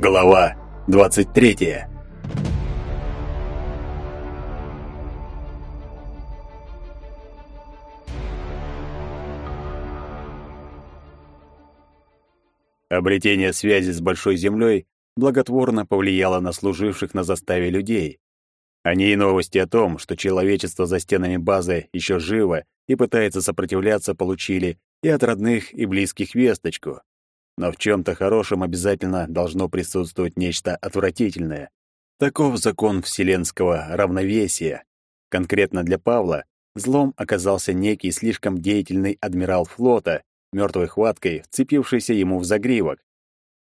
Глава 23. Обретение связи с Большой Землей благотворно повлияло на служивших на заставе людей. Они и новости о том, что человечество за стенами базы еще живо и пытается сопротивляться, получили и от родных и близких весточку. Но в чем-то хорошем обязательно должно присутствовать нечто отвратительное. Таков закон вселенского равновесия. Конкретно для Павла злом оказался некий слишком деятельный адмирал флота, мертвой хваткой вцепившийся ему в загривок.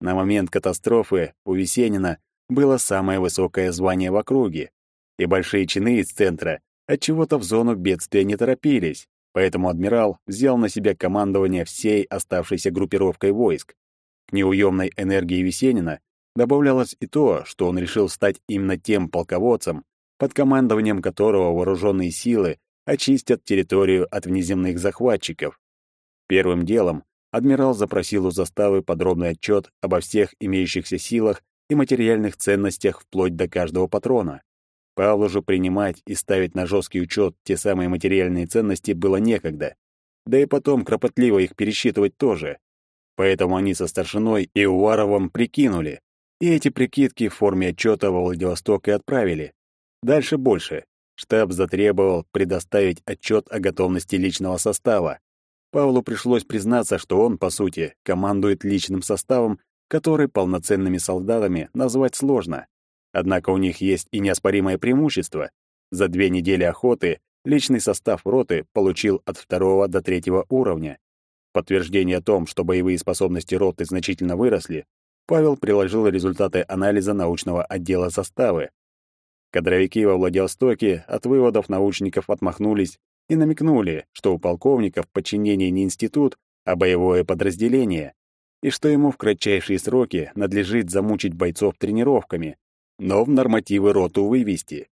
На момент катастрофы у Весенина было самое высокое звание в округе, и большие чины из центра от чего то в зону бедствия не торопились, поэтому адмирал взял на себя командование всей оставшейся группировкой войск. К неуемной энергии Весенина добавлялось и то, что он решил стать именно тем полководцем, под командованием которого вооруженные силы очистят территорию от внеземных захватчиков. Первым делом адмирал запросил у заставы подробный отчет обо всех имеющихся силах и материальных ценностях вплоть до каждого патрона. Павлу же принимать и ставить на жесткий учет те самые материальные ценности было некогда. Да и потом кропотливо их пересчитывать тоже. Поэтому они со старшиной и Уваровым прикинули. И эти прикидки в форме отчета во Владивосток и отправили. Дальше больше. Штаб затребовал предоставить отчет о готовности личного состава. Павлу пришлось признаться, что он, по сути, командует личным составом, который полноценными солдатами назвать сложно. Однако у них есть и неоспоримое преимущество. За две недели охоты личный состав роты получил от второго до третьего уровня. Подтверждение о том, что боевые способности роты значительно выросли, Павел приложил результаты анализа научного отдела составы. Кадровики во Владивостоке от выводов научников отмахнулись и намекнули, что у полковника в подчинении не институт, а боевое подразделение, и что ему в кратчайшие сроки надлежит замучить бойцов тренировками, но в нормативы роту вывести.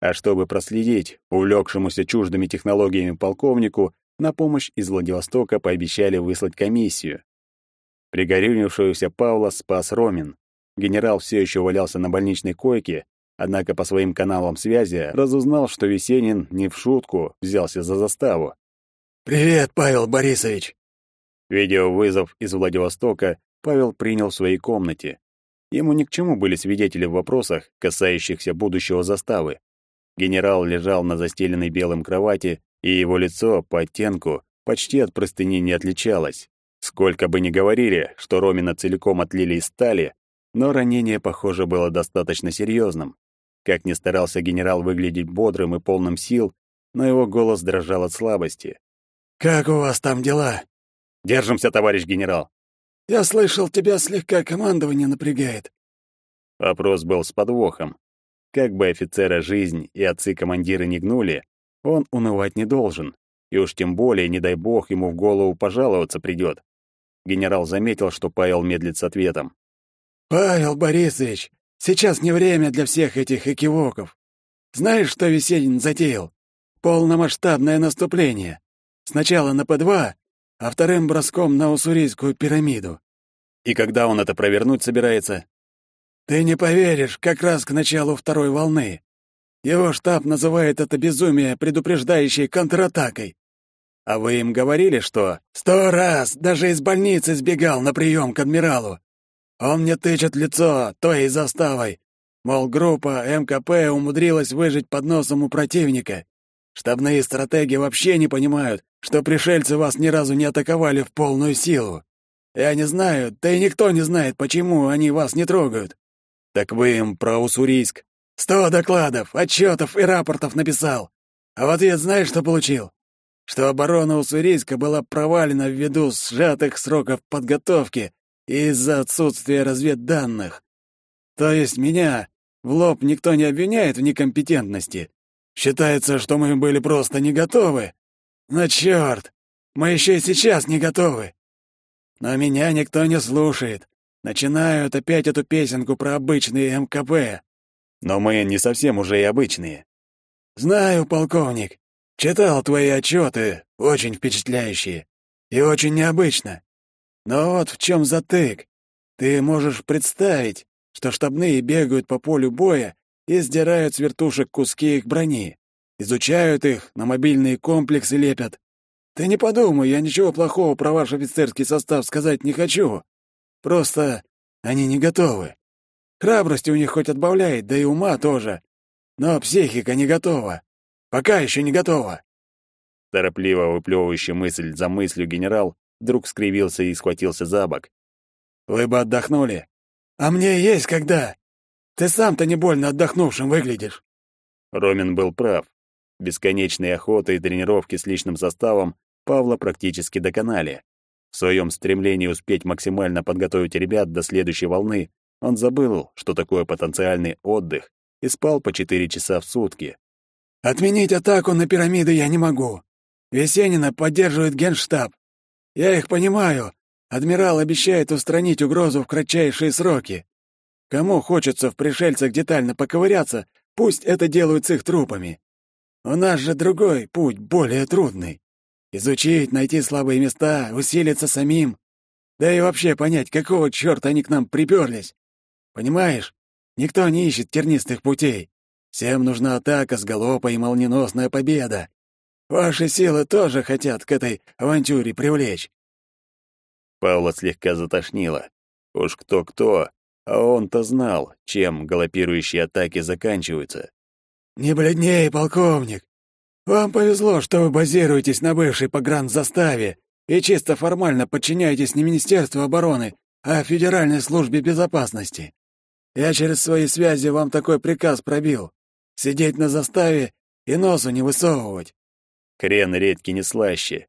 А чтобы проследить увлекшемуся чуждыми технологиями полковнику, на помощь из Владивостока пообещали выслать комиссию. Пригорюнившегося Павла спас Ромин. Генерал все еще валялся на больничной койке, Однако по своим каналам связи разузнал, что Весенин не в шутку взялся за заставу. «Привет, Павел Борисович!» Видеовызов из Владивостока Павел принял в своей комнате. Ему ни к чему были свидетели в вопросах, касающихся будущего заставы. Генерал лежал на застеленной белым кровати, и его лицо по оттенку почти от простыни не отличалось. Сколько бы ни говорили, что Ромина целиком отлили из стали, но ранение, похоже, было достаточно серьезным. Как ни старался генерал выглядеть бодрым и полным сил, но его голос дрожал от слабости. «Как у вас там дела?» «Держимся, товарищ генерал». «Я слышал, тебя слегка командование напрягает». Вопрос был с подвохом. Как бы офицера жизнь и отцы-командиры не гнули, он унывать не должен. И уж тем более, не дай бог, ему в голову пожаловаться придет. Генерал заметил, что Павел медлит с ответом. «Павел Борисович, Сейчас не время для всех этих экивоков. Знаешь, что Весенин затеял? Полномасштабное наступление. Сначала на П2, а вторым броском на Уссурийскую пирамиду. И когда он это провернуть собирается? Ты не поверишь, как раз к началу второй волны. Его штаб называет это безумие, предупреждающей контратакой. А вы им говорили, что... Сто раз даже из больницы сбегал на прием к адмиралу. Он мне тычет лицо той заставой. Мол, группа МКП умудрилась выжить под носом у противника. Штабные стратеги вообще не понимают, что пришельцы вас ни разу не атаковали в полную силу. Я не знаю, да и никто не знает, почему они вас не трогают. Так вы им про Уссурийск. Сто докладов, отчетов и рапортов написал. А в ответ знаешь, что получил? Что оборона Уссурийска была провалена ввиду сжатых сроков подготовки из-за отсутствия разведданных. То есть меня в лоб никто не обвиняет в некомпетентности. Считается, что мы были просто не готовы. Но черт, мы еще и сейчас не готовы. Но меня никто не слушает. Начинают опять эту песенку про обычные МКП. Но мы не совсем уже и обычные. Знаю, полковник. Читал твои отчеты, очень впечатляющие. И очень необычно. Но вот в чем затык. Ты можешь представить, что штабные бегают по полю боя и сдирают с вертушек куски их брони, изучают их, на мобильные комплексы лепят. Ты не подумай, я ничего плохого про ваш офицерский состав сказать не хочу. Просто они не готовы. Храбрости у них хоть отбавляет, да и ума тоже. Но психика не готова. Пока еще не готова. Торопливо выплевывающий мысль за мыслью генерал вдруг скривился и схватился за бок. «Вы бы отдохнули. А мне есть когда. Ты сам-то не больно отдохнувшим выглядишь». Ромин был прав. Бесконечные охоты и тренировки с личным составом Павла практически доконали. В своем стремлении успеть максимально подготовить ребят до следующей волны, он забыл, что такое потенциальный отдых, и спал по четыре часа в сутки. «Отменить атаку на пирамиды я не могу. Весенина поддерживает генштаб. Я их понимаю. Адмирал обещает устранить угрозу в кратчайшие сроки. Кому хочется в пришельцах детально поковыряться, пусть это делают с их трупами. У нас же другой путь, более трудный. Изучить, найти слабые места, усилиться самим. Да и вообще понять, какого чёрта они к нам приперлись. Понимаешь, никто не ищет тернистых путей. Всем нужна атака с галопа и молниеносная победа. Ваши силы тоже хотят к этой авантюре привлечь. Павла слегка затошнило. Уж кто-кто, а он-то знал, чем галопирующие атаки заканчиваются. «Не бледней, полковник. Вам повезло, что вы базируетесь на бывшей погранзаставе и чисто формально подчиняетесь не Министерству обороны, а Федеральной службе безопасности. Я через свои связи вам такой приказ пробил. Сидеть на заставе и носу не высовывать. Хрен редьки не слаще.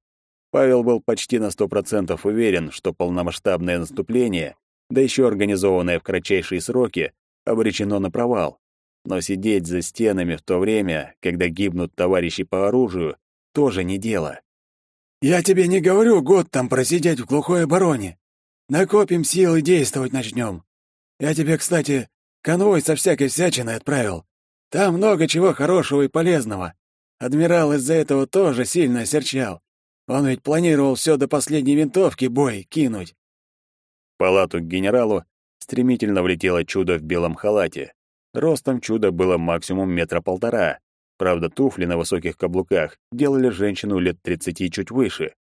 Павел был почти на сто процентов уверен, что полномасштабное наступление, да еще организованное в кратчайшие сроки, обречено на провал. Но сидеть за стенами в то время, когда гибнут товарищи по оружию, тоже не дело. «Я тебе не говорю год там просидеть в глухой обороне. Накопим силы и действовать начнем. Я тебе, кстати, конвой со всякой всячиной отправил. Там много чего хорошего и полезного. Адмирал из-за этого тоже сильно осерчал. Он ведь планировал все до последней винтовки бой кинуть. Палату к генералу стремительно влетело чудо в белом халате. Ростом чуда было максимум метра полтора. Правда, туфли на высоких каблуках делали женщину лет тридцати чуть выше.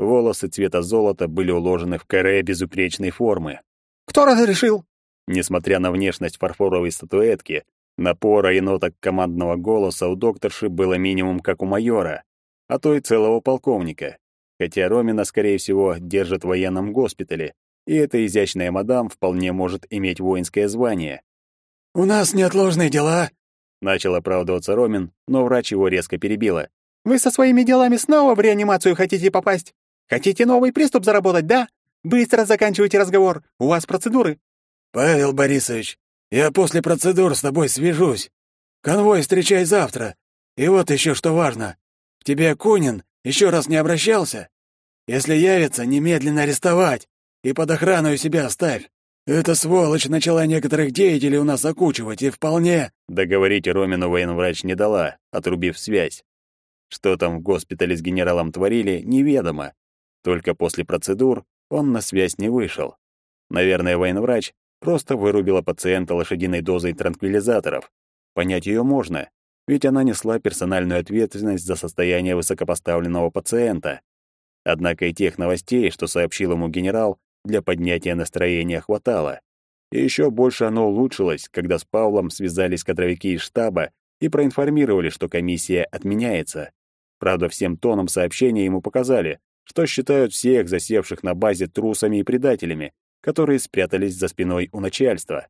Волосы цвета золота были уложены в каре безупречной формы. «Кто разрешил?» Несмотря на внешность фарфоровой статуэтки, Напора и ноток командного голоса у докторши было минимум как у майора, а то и целого полковника. Хотя Ромина, скорее всего, держат в военном госпитале, и эта изящная мадам вполне может иметь воинское звание. «У нас неотложные дела», — начал оправдываться Ромин, но врач его резко перебила. «Вы со своими делами снова в реанимацию хотите попасть? Хотите новый приступ заработать, да? Быстро заканчивайте разговор, у вас процедуры». «Павел Борисович, я после процедур с тобой свяжусь. Конвой встречай завтра. И вот еще что важно. К тебе Кунин еще раз не обращался? Если явится, немедленно арестовать и под охрану себя оставь. Эта сволочь начала некоторых деятелей у нас окучивать, и вполне...» Договорить Ромину военврач не дала, отрубив связь. Что там в госпитале с генералом творили, неведомо. Только после процедур он на связь не вышел. Наверное, военврач просто вырубила пациента лошадиной дозой транквилизаторов. Понять ее можно, ведь она несла персональную ответственность за состояние высокопоставленного пациента. Однако и тех новостей, что сообщил ему генерал, для поднятия настроения хватало. И еще больше оно улучшилось, когда с Павлом связались кадровики из штаба и проинформировали, что комиссия отменяется. Правда, всем тоном сообщения ему показали, что считают всех засевших на базе трусами и предателями, которые спрятались за спиной у начальства.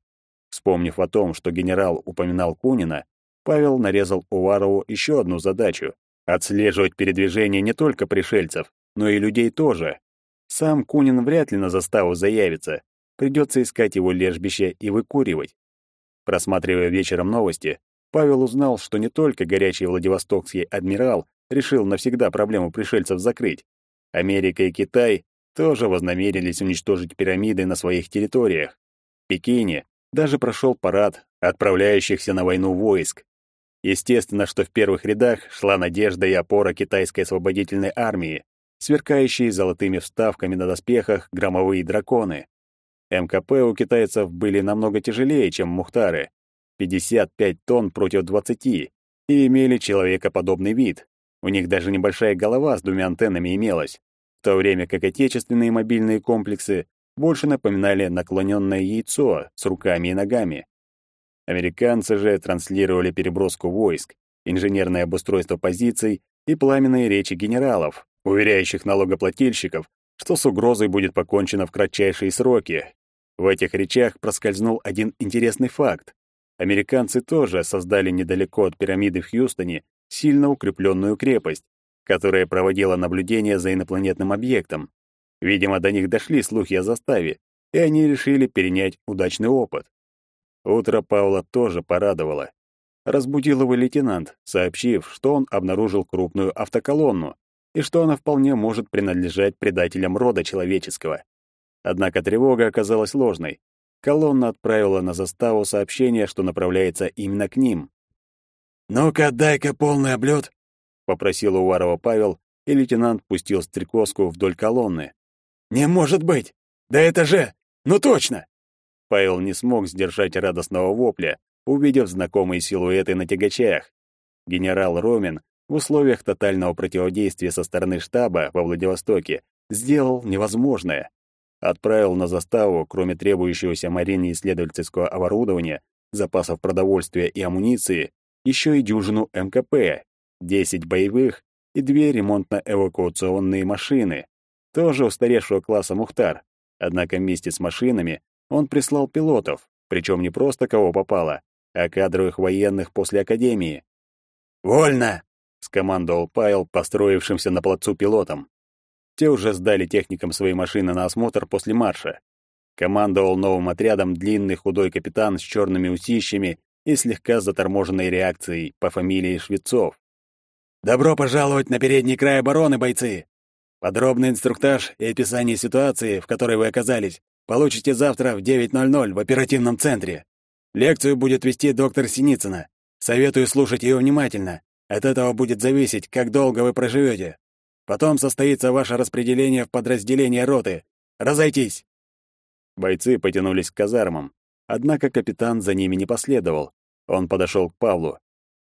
Вспомнив о том, что генерал упоминал Кунина, Павел нарезал Уварову еще одну задачу — отслеживать передвижение не только пришельцев, но и людей тоже. Сам Кунин вряд ли на заставу заявится, придется искать его лежбище и выкуривать. Просматривая вечером новости, Павел узнал, что не только горячий Владивостокский адмирал решил навсегда проблему пришельцев закрыть. Америка и Китай тоже вознамерились уничтожить пирамиды на своих территориях. В Пекине даже прошел парад отправляющихся на войну войск. Естественно, что в первых рядах шла надежда и опора китайской освободительной армии. Сверкающие золотыми вставками на доспехах громовые драконы. МКП у китайцев были намного тяжелее, чем Мухтары. 55 тонн против 20 и имели человекоподобный вид. У них даже небольшая голова с двумя антеннами имелась, в то время как отечественные мобильные комплексы больше напоминали наклоненное яйцо с руками и ногами. Американцы же транслировали переброску войск, инженерное обустройство позиций и пламенные речи генералов, уверяющих налогоплательщиков, что с угрозой будет покончено в кратчайшие сроки. В этих речах проскользнул один интересный факт. Американцы тоже создали недалеко от пирамиды в Хьюстоне сильно укрепленную крепость, которая проводила наблюдение за инопланетным объектом. Видимо, до них дошли слухи о заставе, и они решили перенять удачный опыт. Утро Паула тоже порадовало. Разбудил его лейтенант, сообщив, что он обнаружил крупную автоколонну и что она вполне может принадлежать предателям рода человеческого. Однако тревога оказалась ложной. Колонна отправила на заставу сообщение, что направляется именно к ним. «Ну-ка, дай-ка полный облет», — попросил Уварова Павел, и лейтенант пустил стрекозку вдоль колонны. «Не может быть! Да это же... Ну точно!» Павел не смог сдержать радостного вопля, увидев знакомые силуэты на тягачах. Генерал Ромин в условиях тотального противодействия со стороны штаба во Владивостоке сделал невозможное. Отправил на заставу, кроме требующегося Марине исследовательского оборудования, запасов продовольствия и амуниции, еще и дюжину МКП, 10 боевых и две ремонтно-эвакуационные машины, тоже устаревшего класса Мухтар. Однако вместе с машинами он прислал пилотов, причем не просто кого попало, а кадровых военных после академии. «Вольно!» — скомандовал Павел, построившимся на плацу пилотом. Те уже сдали техникам свои машины на осмотр после марша. Командовал новым отрядом длинный худой капитан с черными усищами и слегка заторможенной реакцией по фамилии Швецов. «Добро пожаловать на передний край обороны, бойцы! Подробный инструктаж и описание ситуации, в которой вы оказались, получите завтра в 9.00 в оперативном центре. Лекцию будет вести доктор Синицына. Советую слушать ее внимательно. От этого будет зависеть, как долго вы проживете. Потом состоится ваше распределение в подразделение роты. Разойтись!» Бойцы потянулись к казармам, однако капитан за ними не последовал. Он подошел к Павлу.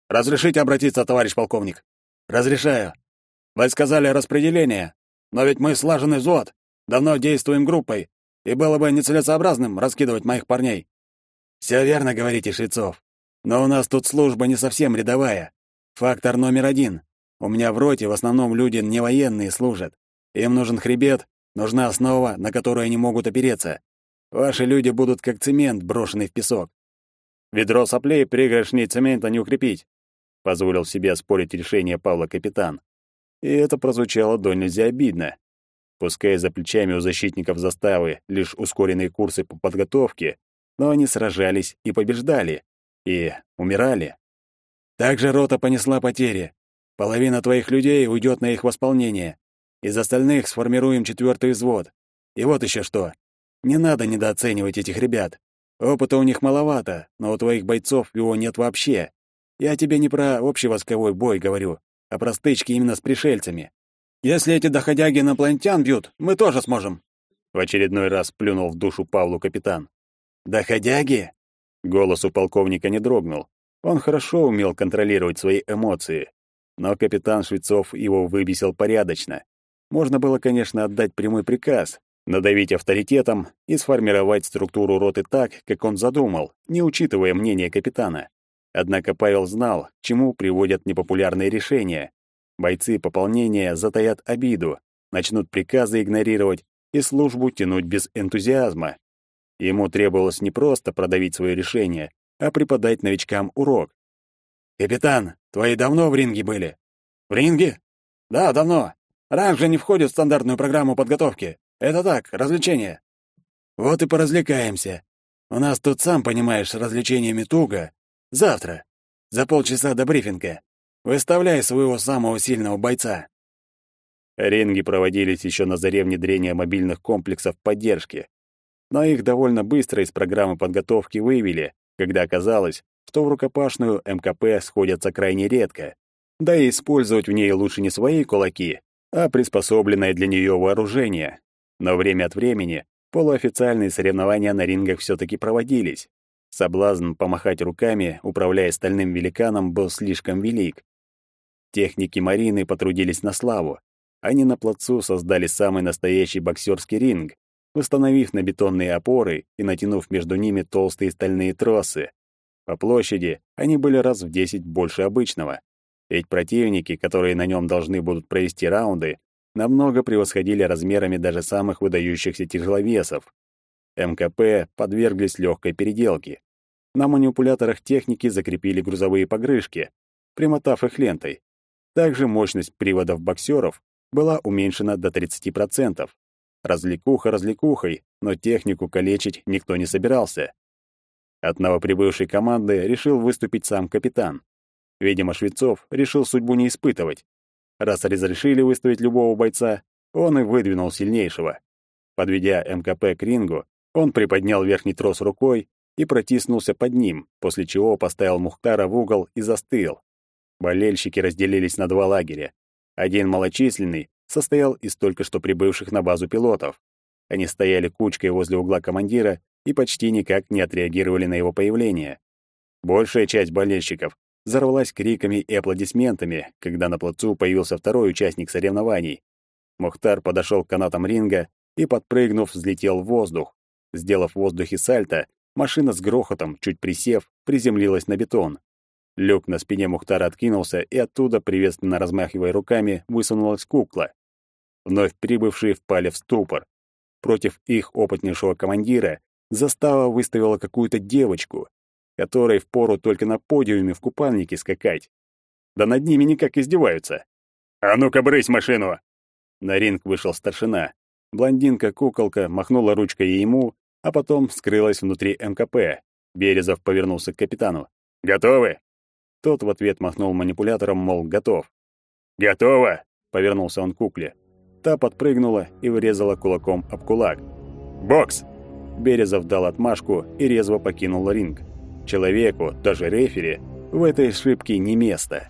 «Разрешите обратиться, товарищ полковник?» «Разрешаю. Вы сказали распределение. Но ведь мы слаженный взвод, давно действуем группой, и было бы нецелесообразным раскидывать моих парней. Все верно говорите, Швецов. Но у нас тут служба не совсем рядовая. Фактор номер один. У меня в роте в основном люди не военные служат. Им нужен хребет, нужна основа, на которую они могут опереться. Ваши люди будут как цемент, брошенный в песок. Ведро соплей пригоршней цемента не укрепить, позволил себе спорить решение Павла капитан. И это прозвучало до нельзя обидно. Пускай за плечами у защитников заставы лишь ускоренные курсы по подготовке, но они сражались и побеждали, и умирали. Также рота понесла потери. Половина твоих людей уйдет на их восполнение. Из остальных сформируем четвертый взвод. И вот еще что. Не надо недооценивать этих ребят. Опыта у них маловато, но у твоих бойцов его нет вообще. Я тебе не про общевосковой бой говорю, а про стычки именно с пришельцами. Если эти доходяги инопланетян бьют, мы тоже сможем. В очередной раз плюнул в душу Павлу капитан. Доходяги? Голос у полковника не дрогнул. Он хорошо умел контролировать свои эмоции. Но капитан Швецов его выбесил порядочно. Можно было, конечно, отдать прямой приказ, надавить авторитетом и сформировать структуру роты так, как он задумал, не учитывая мнение капитана. Однако Павел знал, к чему приводят непопулярные решения. Бойцы пополнения затаят обиду, начнут приказы игнорировать и службу тянуть без энтузиазма. Ему требовалось не просто продавить свое решение, а преподать новичкам урок. «Капитан, твои давно в ринге были?» «В ринге?» «Да, давно. Ранг же не входит в стандартную программу подготовки. Это так, развлечение». «Вот и поразвлекаемся. У нас тут, сам понимаешь, развлечениями туго, Завтра. За полчаса до брифинга. Выставляй своего самого сильного бойца. Ринги проводились еще на заре внедрения мобильных комплексов поддержки. Но их довольно быстро из программы подготовки вывели, когда оказалось, что в рукопашную МКП сходятся крайне редко. Да и использовать в ней лучше не свои кулаки, а приспособленное для нее вооружение. Но время от времени полуофициальные соревнования на рингах все таки проводились. Соблазн помахать руками, управляя стальным великаном, был слишком велик. Техники Марины потрудились на славу. Они на плацу создали самый настоящий боксерский ринг, установив на бетонные опоры и натянув между ними толстые стальные тросы. По площади они были раз в десять больше обычного, ведь противники, которые на нем должны будут провести раунды, намного превосходили размерами даже самых выдающихся тяжеловесов. МКП подверглись легкой переделке. На манипуляторах техники закрепили грузовые погрышки, примотав их лентой. Также мощность приводов боксеров была уменьшена до 30%. Развлекуха развлекухой, но технику калечить никто не собирался. От новоприбывшей команды решил выступить сам капитан. Видимо, Швецов решил судьбу не испытывать. Раз разрешили выставить любого бойца, он и выдвинул сильнейшего. Подведя МКП к рингу, он приподнял верхний трос рукой и протиснулся под ним, после чего поставил Мухтара в угол и застыл. Болельщики разделились на два лагеря. Один малочисленный состоял из только что прибывших на базу пилотов. Они стояли кучкой возле угла командира и почти никак не отреагировали на его появление. Большая часть болельщиков взорвалась криками и аплодисментами, когда на плацу появился второй участник соревнований. Мухтар подошел к канатам ринга и, подпрыгнув, взлетел в воздух. Сделав в воздухе сальто, машина с грохотом, чуть присев, приземлилась на бетон. Люк на спине Мухтара откинулся, и оттуда, приветственно размахивая руками, высунулась кукла. Вновь прибывшие впали в ступор. Против их опытнейшего командира застава выставила какую-то девочку, которой впору только на подиуме в купальнике скакать. Да над ними никак издеваются. «А ну-ка, брысь машину!» На ринг вышел старшина. Блондинка-куколка махнула ручкой ему, а потом скрылась внутри МКП. Березов повернулся к капитану. «Готовы?» Тот в ответ махнул манипулятором, мол, готов. «Готово!» — повернулся он к кукле. Та подпрыгнула и врезала кулаком об кулак. «Бокс!» Березов дал отмашку и резво покинул ринг. Человеку, даже рефери, в этой ошибке не место.